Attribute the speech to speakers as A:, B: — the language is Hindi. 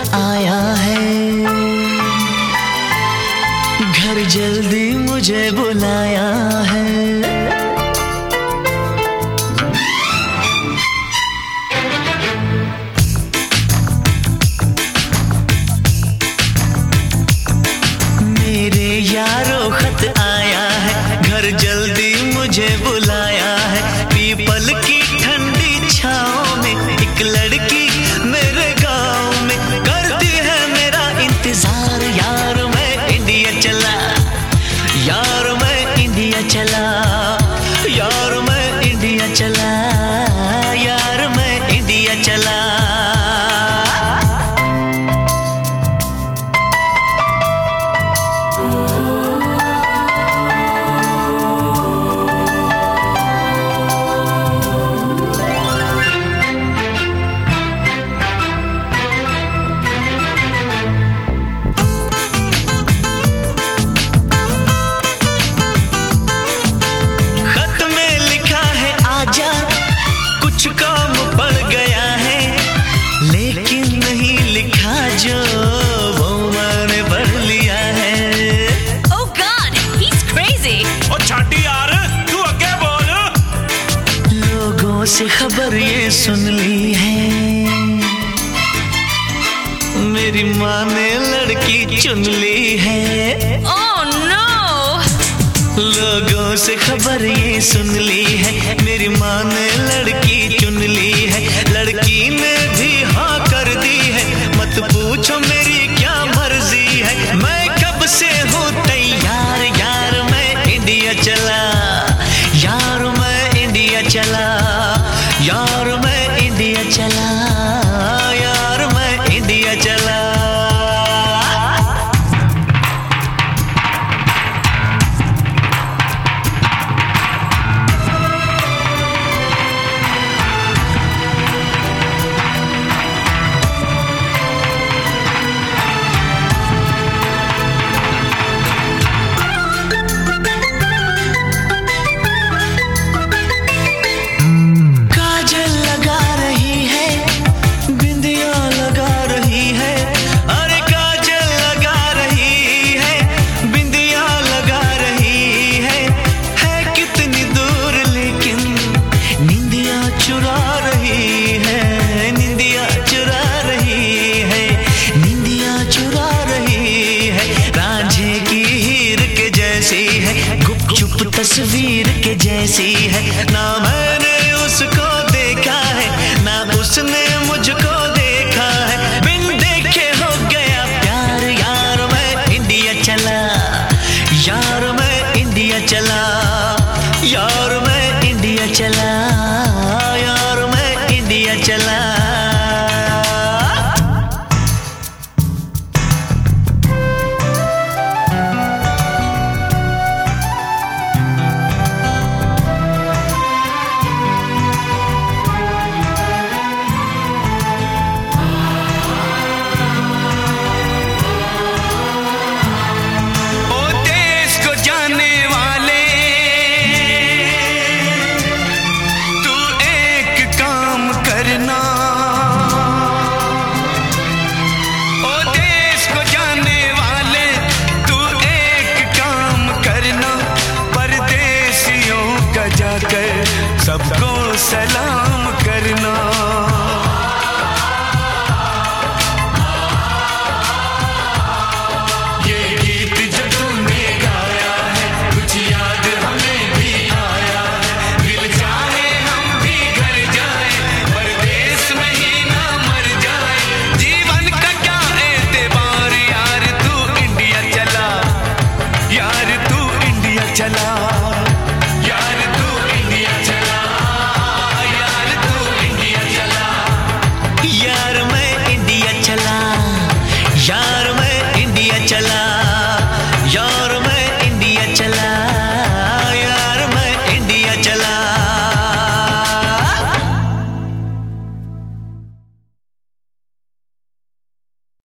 A: आया है। घर जल्दी मुझे बुलाया। सुन ली है। मेरी माँ ने लड़की चुन ली है।
B: Oh, no!
A: लोगों से खबर ये सुन ली है। मेरी माँ ने लड़की तस्वीर के जैसी है। ना मैंने उसको
C: सबको सलाम करना।